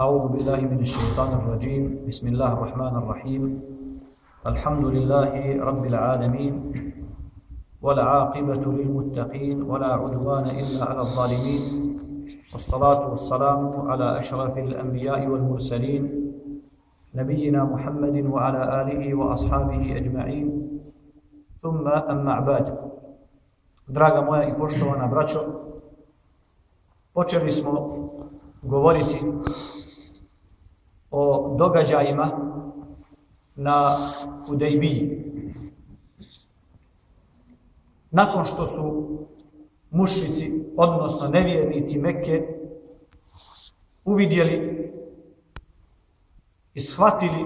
أعوذ بالله من الشيطان الرجيم. بسم الله الرحمن الرحيم. الحمد لله رب العالمين والعاقبة للمتقين ولا عدوان إلا على الظالمين. والصلاة والسلام على أشرف الأنبياء والمرسلين نبينا محمد وعلى آله وأصحابه أجمعين. ثم أما بعد Draga moja i poštovana braćo, počeli smo govoriti događajima na Hudejbiji. Nakon što su mušnici, odnosno nevjernici Mekke, uvidjeli i shvatili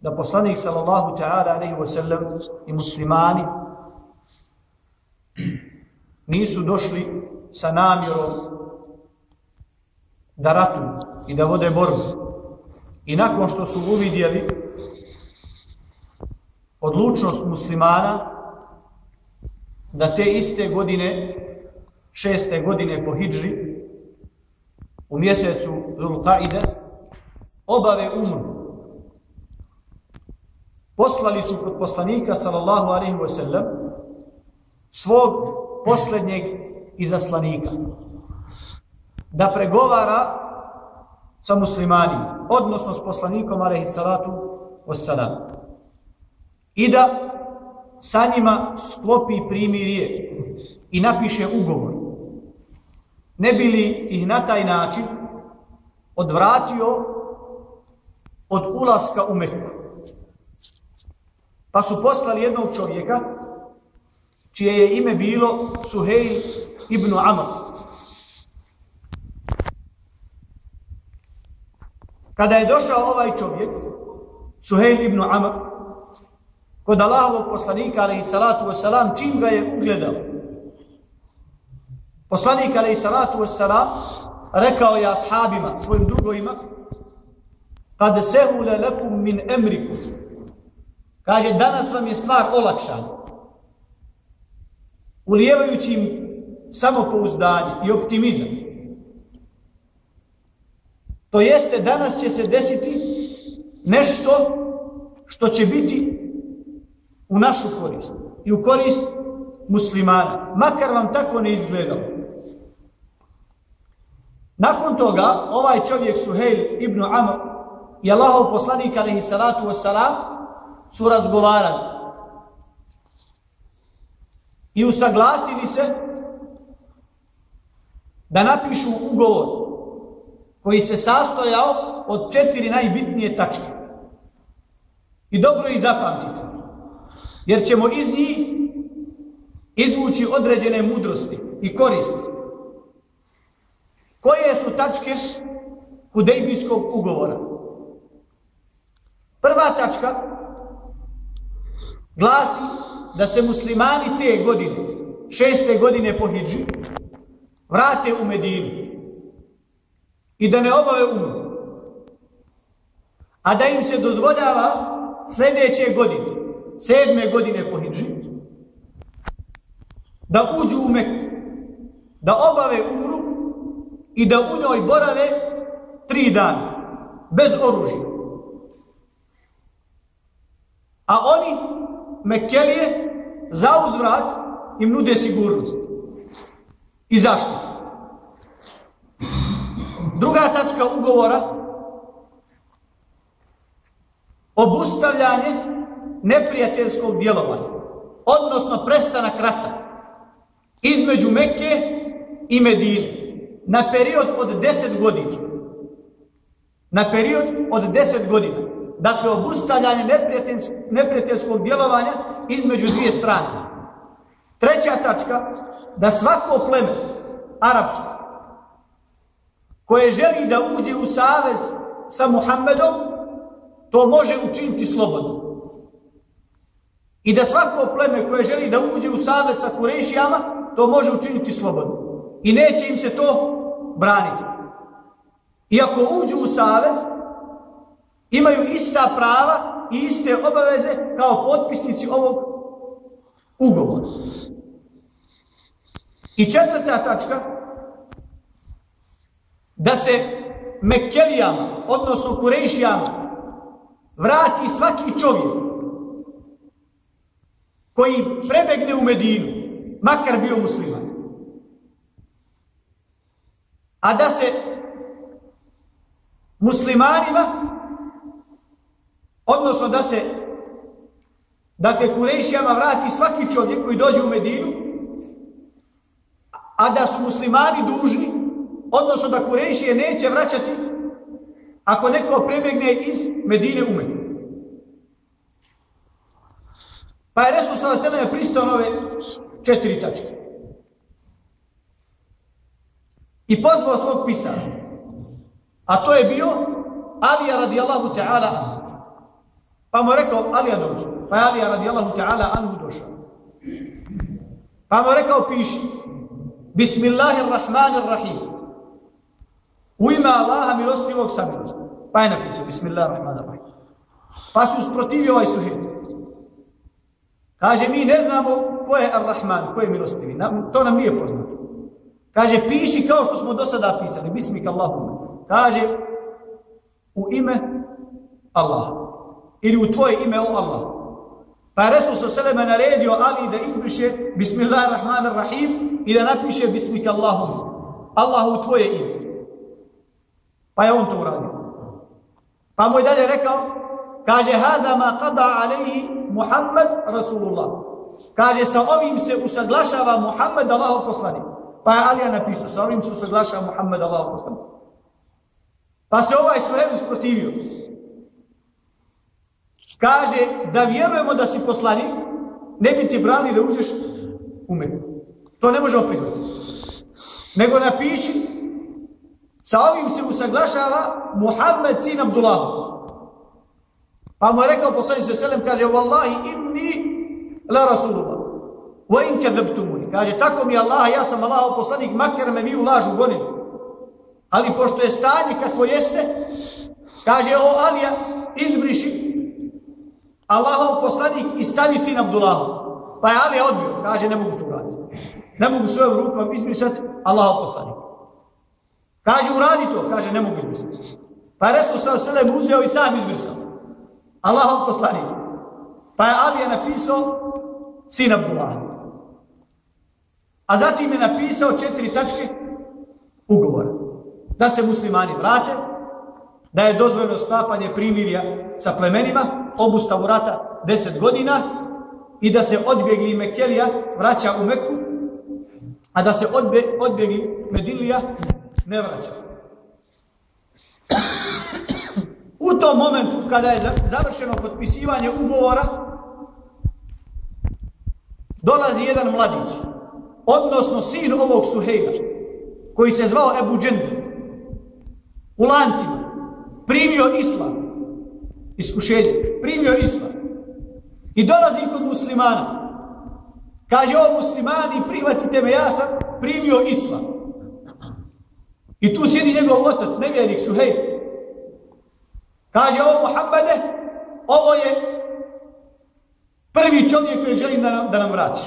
da poslanik sallallahu ta'ala alaihi wa sallam i muslimani nisu došli sa namjerom da ratuju i da vode borbu. I nakon što su uvidjeli odlučnost muslimana da te iste godine, šeste godine po hidžri, u mjesecu Zulqaide, obave umru. Poslali su kod poslanika, sallallahu alaihi wa sallam, svog posljednjeg izaslanika da pregovara sa muslimanima, odnosno s poslanikom alaihi salatu wassalam. I da sa njima sklopi primirje i napiše ugovor. Ne bi li ih na taj način odvratio od ulaska u Meku. Pa su poslali jednog čovjeka čije je ime bilo Suhejl ibn Amr. Kada je došao ovaj čovjek, Suhejl ibn Amr, kod Allahovog poslanika, alaihi salatu wasalam, čim ga je ugledao, poslanik, alaihi salatu wasalam, rekao je ashabima, svojim drugovima, kad sehule lekum min emriku, kaže, danas vam je stvar olakšana, ulijevajući im samopouzdanje i optimizam. To jeste, danas će se desiti nešto što će biti u našu korist i u korist muslimana, makar vam tako ne izgledalo. Nakon toga, ovaj čovjek Suhejl ibn Amr i Allahov poslanik alaihi salatu wassalam su razgovarali i usaglasili se da napišu ugovor koji se sastojao od četiri najbitnije tačke. I dobro ih zapamtite, jer ćemo iz njih izvući određene mudrosti i koristi. Koje su tačke Hudejbijskog ugovora? Prva tačka glasi da se muslimani te godine, šeste godine po hijđi, vrate u Medinu i da ne obave umru. A da im se dozvoljava sljedeće godine, sedme godine po hijđi, da uđu u Meku, da obave umru i da u njoj borave tri dana, bez oružja. A oni, Mekelije, za uzvrat im nude sigurnost. I zašto? Druga tačka ugovora obustavljanje neprijateljskog djelovanja, odnosno prestanak rata između Mekke i Medine na period od 10 godina. Na period od 10 godina. Dakle, obustavljanje neprijateljskog djelovanja između dvije strane. Treća tačka, da svako pleme, arapsko, koje želi da uđe u savez sa Muhammedom, to može učiniti slobodno. I da svako pleme koje želi da uđe u savez sa Kurešijama, to može učiniti slobodno. I neće im se to braniti. I ako uđu u savez, imaju ista prava i iste obaveze kao potpisnici ovog ugovora. I četvrta tačka, da se Mekelijama, odnosno Kurešijama, vrati svaki čovjek koji prebegne u Medinu, makar bio musliman. A da se muslimanima, odnosno da se dakle Kurešijama vrati svaki čovjek koji dođe u Medinu, a da su muslimani dužni, odnosno da Kurešije neće vraćati ako neko prebegne iz Medine u Medinu. Pa je Resul s.a.v. pristao nove četiri tačke. I pozvao svog pisara. A to je bio Alija radijallahu ta'ala Pa mu rekao, Alija dođe. Pa je Alija radijallahu ta'ala anhu došao. Pa mu rekao, piši. Bismillahirrahmanirrahim. U ime Allaha milostivog samilostivog. Pa je napisao, Bismillahirrahmanirrahim. Pa su usprotivio ovaj suhet. Kaže, mi ne znamo ko je Ar-Rahman, ko je milostivi. To nam nije poznato. Kaže, piši kao što smo do sada pisali. Bismik Allahu. Kaže, u ime Allaha. Ili u tvoje ime, o Allah. Pa je Resul s.a.v. naredio Ali da izbriše Bismillahirrahmanirrahim i da napiše Bismik Allahum. Allahu u tvoje ime. Pa je on to uradio. Pa mu je dalje rekao, kaže, hada ma qada alaihi Muhammad Rasulullah. Kaže, sa ovim se usaglašava Muhammed Allahov poslanik. Pa je Alija napisao, sa ovim se usaglašava Muhammed Allahov poslanik. Pa se ovaj suhev usprotivio. Kaže, da vjerujemo da si poslanik, ne bi ti brali da uđeš u Meku. To ne možemo prihvatiti. Nego napiši, sa ovim se usaglašava Muhammed sin Abdullah. Pa mu je rekao poslanik se selem, kaže, Wallahi inni la Rasulullah. Wa in kadhabtumuni. Kaže, tako mi Allah, ja sam Allahov poslanik, makar me vi u lažu gonili. Ali pošto je stanje kako jeste, kaže, o Alija, izbriši Allahov poslanik i stavi sin Abdullahu. Pa je Ali odbio, kaže ne mogu to uraditi. Ne mogu svojom rukom izbrisati Allahov poslanik. Kaže uradi to, kaže ne mogu izbrisati. Pa je Resul sa selem uzeo i sam izbrisao. Allahov poslanik. Pa je Ali je napisao sin Abdullahu. A zatim je napisao četiri tačke ugovora. Da se muslimani vrate, da je dozvoljeno sklapanje primirja sa plemenima, obustavu rata 10 godina i da se odbjegli Mekelija vraća u Meku, a da se odbe, odbjegli Medilija ne vraća. U tom momentu kada je završeno potpisivanje ugovora, dolazi jedan mladić, odnosno sin ovog Suhejla, koji se zvao Ebu Džende, u lancima, primio islam, iskušenje, primio islam i dolazi kod muslimana. Kaže, o muslimani, prihvatite me, ja sam primio islam. I tu sjedi njegov otac, nevjernik Suhej. Kaže, o Muhammede, ovo je prvi čovjek koji želim da nam, da nam vrati.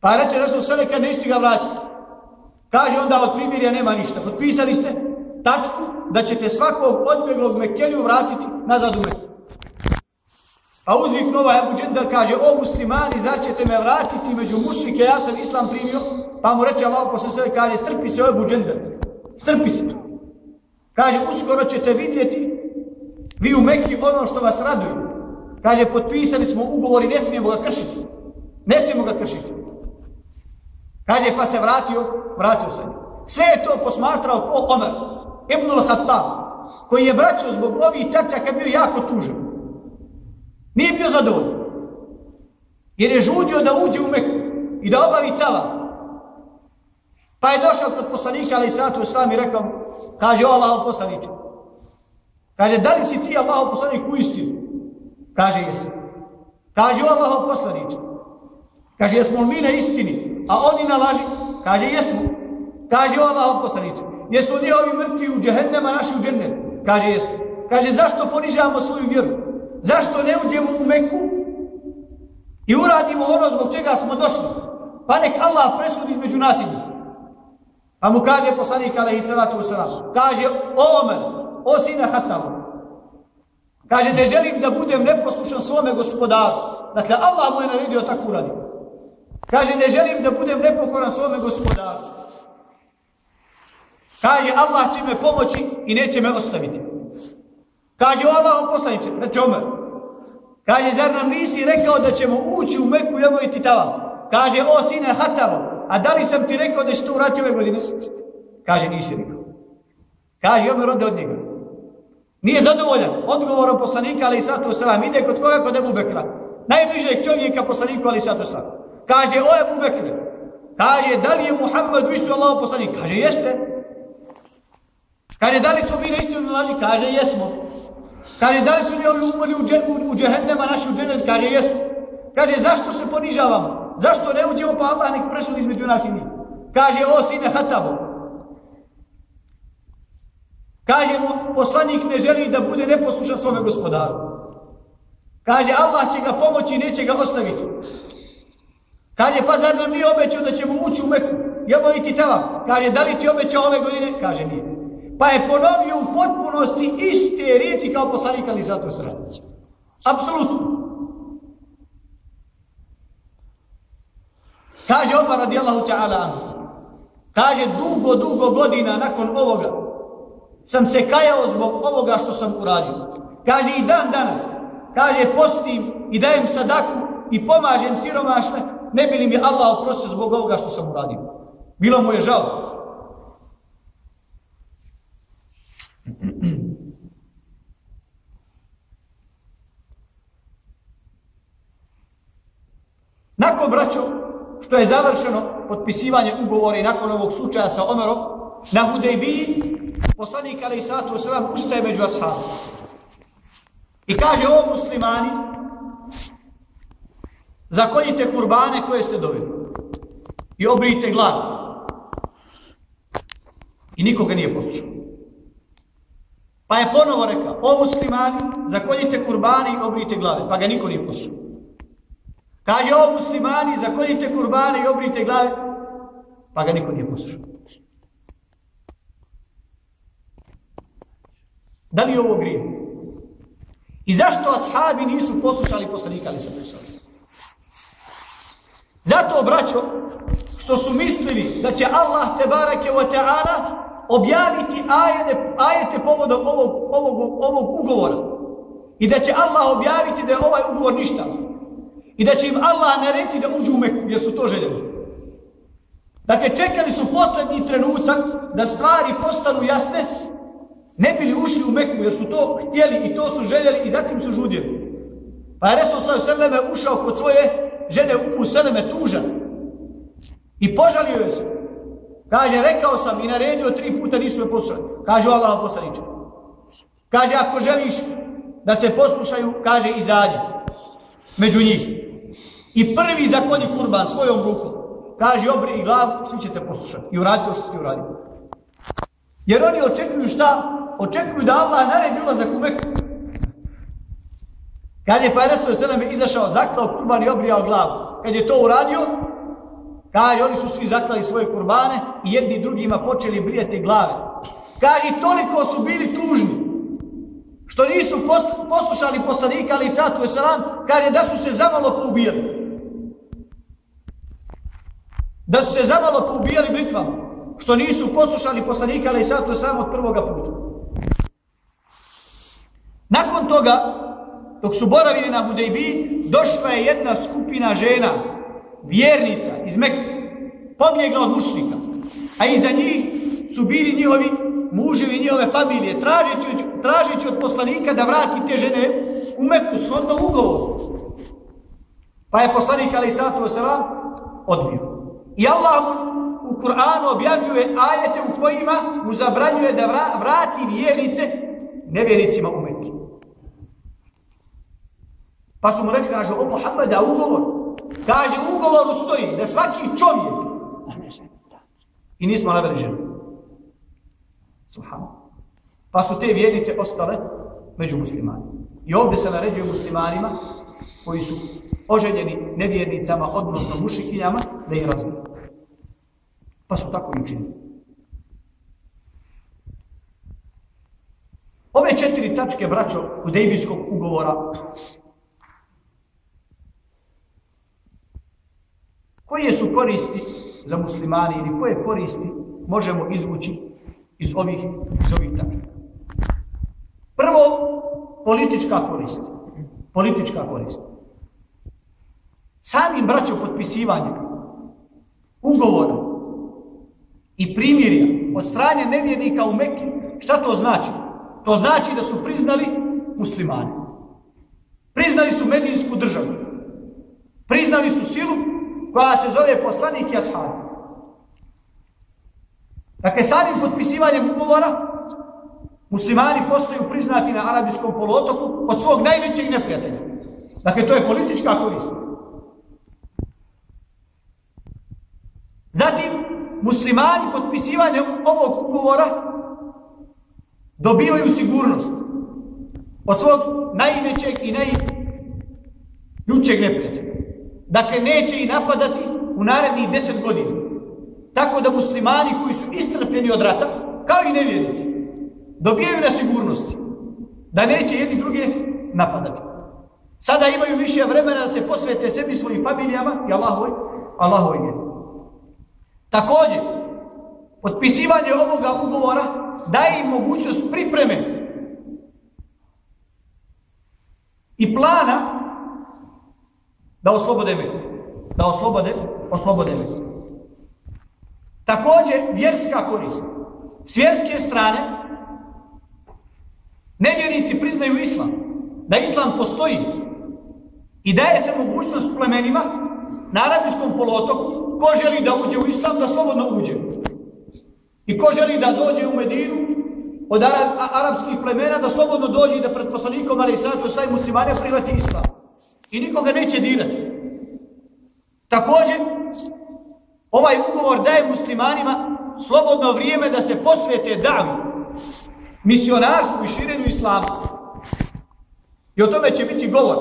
Pa reče, Resul Seleka, nećete ga vratiti. Kaže, onda od primirja nema ništa. Potpisali ste? tačku da ćete svakog odbjeglog Mekeliju vratiti nazad u Meku. Pa uzvik Nova Ebu Džendel kaže, o muslimani, zar ćete me vratiti među mušike, ja sam islam primio, pa mu reče Allah posle sve, kaže, strpi se o Ebu Džendel, strpi se. Kaže, uskoro ćete vidjeti vi u Mekki ono što vas raduje. Kaže, potpisali smo ugovor i ne smijemo ga kršiti. Ne smijemo ga kršiti. Kaže, pa se vratio, vratio se. Sve je to posmatrao ko Omer. Ibnul Hattab, koji je braćo zbog ovih tačaka bio jako tužan. Nije bio zadovoljan. Jer je žudio da uđe u Meku i da obavi tava. Pa je došao kod poslanika, ali sratu islam i rekao, kaže, o Allah poslaniče. Kaže, da li si ti Allah poslanik u istinu? Kaže, jesam. Kaže, o Allah poslaniče. Kaže, jesmo li mi na istini, a oni na laži? Kaže, jesmo. Kaže, o Allah poslaniče. Jesu li ovi mrtvi u džehennema, naši u džennet? Kaže, jeste. Kaže, zašto ponižavamo svoju vjeru? Zašto ne uđemo u Meku i uradimo ono zbog čega smo došli? Pa nek Allah presudi između nas i njih. Pa mu kaže poslanik alaihi salatu wasalam, kaže Omer, o sine Hatamu, kaže ne želim da budem neposlušan svome gospodaru. Dakle, Allah mu je naredio tako radi. Kaže ne želim da budem nepokoran svome gospodaru. Kaže Allah će me pomoći i neće me ostaviti. Kaže Allah poslaniče, reče Omer, Kaže, zar nam nisi rekao da ćemo ući u Meku i obaviti tava? Kaže, o sine Hatavo, a da li sam ti rekao da će to urati ove godine? Kaže, nisi rekao. Kaže, Omer onda od njega. Nije zadovoljan odgovorom poslanika, ali i sato selam. Ide kod koga? Kod Ebu Bekra. Najbližeg čovjeka poslaniku, ali i sato. Kaže, o Ebu Bekra. Kaže, da li je Muhammed isto Allah poslanik? Kaže, jeste. Kaže, da li smo bili istinu laži? Kaže, jesmo. Kaže, da li su li ovi umrli u, dže, u, u džehennema naši u? Kaže, jesu. Kaže, zašto se ponižavamo? Zašto ne uđemo pa Allah nek presudi između nas i njih? Kaže, o sine Hatabo. Kaže mu, poslanik ne želi da bude neposlušan svome gospodaru. Kaže, Allah će ga pomoći i neće ga ostaviti. Kaže, pa zar nam nije obećao da ćemo ući u Meku? Jebo i ti tava. Kaže, da li ti obećao ove godine? Kaže, nije. Pa je ponovio u potpunosti iste riječi kao poslanik ali zato sradici. Apsolutno. Kaže Omar radijallahu ta'ala Kaže dugo, dugo godina nakon ovoga sam se kajao zbog ovoga što sam uradio. Kaže i dan danas. Kaže postim i dajem sadaku i pomažem siromašne. Ne bi li mi Allah oprostio zbog ovoga što sam uradio. Bilo mu je žao. Nakon, braćo, što je završeno potpisivanje ugovora i nakon ovog slučaja sa Omerom, na Hudejbiji, poslanik Ali Isatu Osram ustaje među ashabom. I kaže ovo muslimani, zakonjite kurbane koje ste dobili i obrijte glavu. I nikoga nije poslušao. Pa je ponovo rekao, o muslimani, zakonjite kurbane i obrijte glave. Pa ga niko nije poslušao. Kaže, o muslimani, zakonite kurbane i obrite glave. Pa ga niko nije poslušao. Da li je ovo grije? I zašto ashabi nisu poslušali poslanika ali se? Zato, braćo, što su mislili da će Allah te barake wa ta'ala objaviti ajete, ajete povodom ovog, ovog, ovog ugovora. I da će Allah objaviti da je ovaj ugovor ništa. I da će im Allah narediti da uđu u Meku, jer su to željeli. Dakle, čekali su posljednji trenutak da stvari postanu jasne, ne bili ušli u Meku, jer su to htjeli i to su željeli i zatim su žudjeli. Pa je Resul Seleme ušao kod svoje žene u Seleme tužan i požalio je se. Kaže, rekao sam i naredio tri puta, nisu me poslušali. Kaže, Allah poslaniče. Kaže, ako želiš da te poslušaju, kaže, izađi među njih. I prvi zakonji kurban svojom rukom. Kaže, obri i glavu, svi ćete poslušati. I uradite što ste uradili. Jer oni očekuju šta? Očekuju da Allah naredi ulazak u Meku. Kaže, pa je Resul izašao, zaklao kurban i obrijao glavu. Kad je to uradio, kaže, oni su svi zaklali svoje kurbane i jedni drugima počeli brijati glave. Kaže, toliko su bili tužni što nisu poslušali poslanika ali satu selam, kaže da su se zamalo poubijali. Da su se zamalo poubijali britvama, što nisu poslušali poslanika ali satu selam od prvoga puta. Nakon toga, dok su boravili na Hudejbi, došla je jedna skupina žena, vjernica iz Mekke, pobjegla od mušnika, a iza njih su bili njihovi muževi njihove familije, tražeći, tražeći od poslanika da vrati te žene u Meku, shodno ugovor. Pa je poslanik Ali Sato Selam odbio. I Allah u Kur'anu objavljuje ajete u kojima mu zabranjuje da vrati vjernice nevjernicima u Meku. Pa su mu rekli, kaže, o Muhammeda, ugovor. Kaže, u ugovoru stoji da svaki čovjek i nismo naveli ženu. Pa su te vjernice ostale među muslimanima. I ovdje se naređuje muslimanima koji su oženjeni nevjernicama, odnosno mušikinjama, da ih razviju. Pa su tako i učinili. Ove četiri tačke, braćo, kod Dejbijskog ugovora koje su koristi za muslimani ili koje koristi možemo izvući iz ovih, iz ovih? Prvo, politička korist. Politička korist. Samim braćo potpisivanjem ugovora i primirja od strane nevjernika u Mekki, šta to znači? To znači da su priznali muslimani. Priznali su medijinsku državu. Priznali su silu koja se zove poslanik i ashabi. Dakle, samim potpisivanjem ugovora muslimani postaju priznati na arabijskom poluotoku od svog najvećeg neprijatelja. Dakle, to je politička korist. Zatim, muslimani potpisivanjem ovog ugovora dobivaju sigurnost od svog najvećeg i najljučeg neprijatelja. Dakle, neće i napadati u narednih deset godina. Tako da muslimani koji su istrpljeni od rata, kao i nevjernici, dobijaju na sigurnosti da neće jedni druge napadati. Sada imaju više vremena da se posvete sebi svojim familijama i Allahovoj, Allahovoj vjeri. Također, potpisivanje ovoga ugovora daje im mogućnost pripreme i plana da oslobode me. Da oslobode, oslobode me. Također, vjerska korist. S vjerske strane, nevjernici priznaju islam. Da islam postoji. I daje se mogućnost plemenima na arabijskom polotoku ko želi da uđe u islam, da slobodno uđe. I ko želi da dođe u Medinu od arapskih plemena, da slobodno dođe i da pred poslanikom, ali i saj muslimane prihvati islam. I nikoga neće dirati. Također, ovaj ugovor daje muslimanima slobodno vrijeme da se posvete davu, misionarstvu i širenju islama. I o tome će biti govor.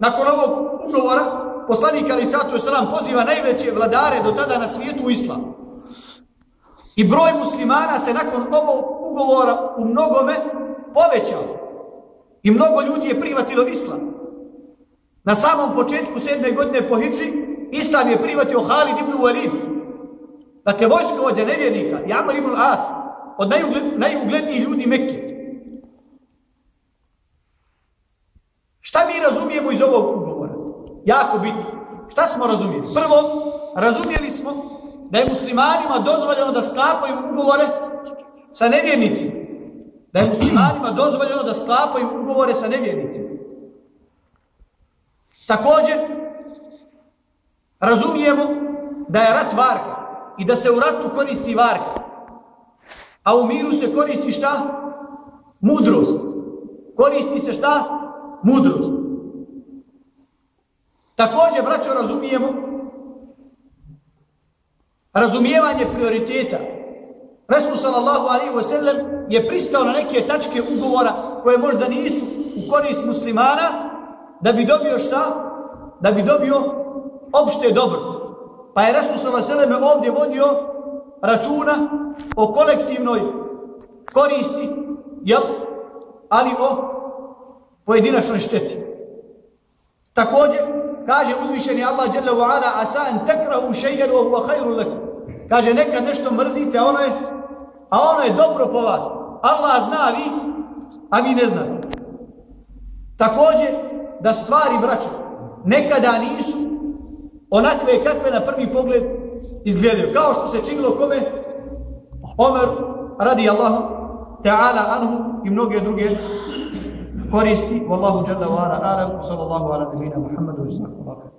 Nakon ovog ugovora, poslanik Ali Satu Salam poziva najveće vladare do tada na svijetu u islam. I broj muslimana se nakon ovog ugovora u mnogome povećao. I mnogo ljudi je prihvatilo islam. Na samom početku sedme godine po Hidži, islam je prihvatio Halid ibn Walid. Dakle, vojskovođa nevjernika, Jamar ibn As, od najuglednijih ljudi Mekke. Šta mi razumijemo iz ovog ugovora? Jako bitno. Šta smo razumijeli? Prvo, razumijeli smo da je muslimanima dozvoljeno da sklapaju ugovore sa nevjernicima. Da je muslimanima dozvoljeno da sklapaju ugovore sa nevjernicima. Također, razumijemo da je rat varka i da se u ratu koristi varka. A u miru se koristi šta? Mudrost. Koristi se šta? Mudrost. Također, braćo, razumijemo razumijevanje prioriteta. Resul sallallahu alaihi wa sallam je pristao na neke tačke ugovora koje možda nisu u korist muslimana da bi dobio šta? Da bi dobio opšte dobro. Pa je Resul sallam ovdje vodio računa o kolektivnoj koristi, jel? ali o pojedinačnoj šteti. Također, kaže uzvišeni Allah dželle ve ala asa an takrahu shay'an wa huwa khairun lakum kaže neka nešto mrzite a ono je a ono je dobro po vas Allah zna vi a vi ne znate također da stvari braćo nekada nisu onakve kakve na prvi pogled izgledaju kao što se činilo kome Omer radi Allahu ta'ala anhu i mnoge druge koristi. Wallahu jalla wa ala alam. Sallallahu ala nabina Muhammadu. Sallallahu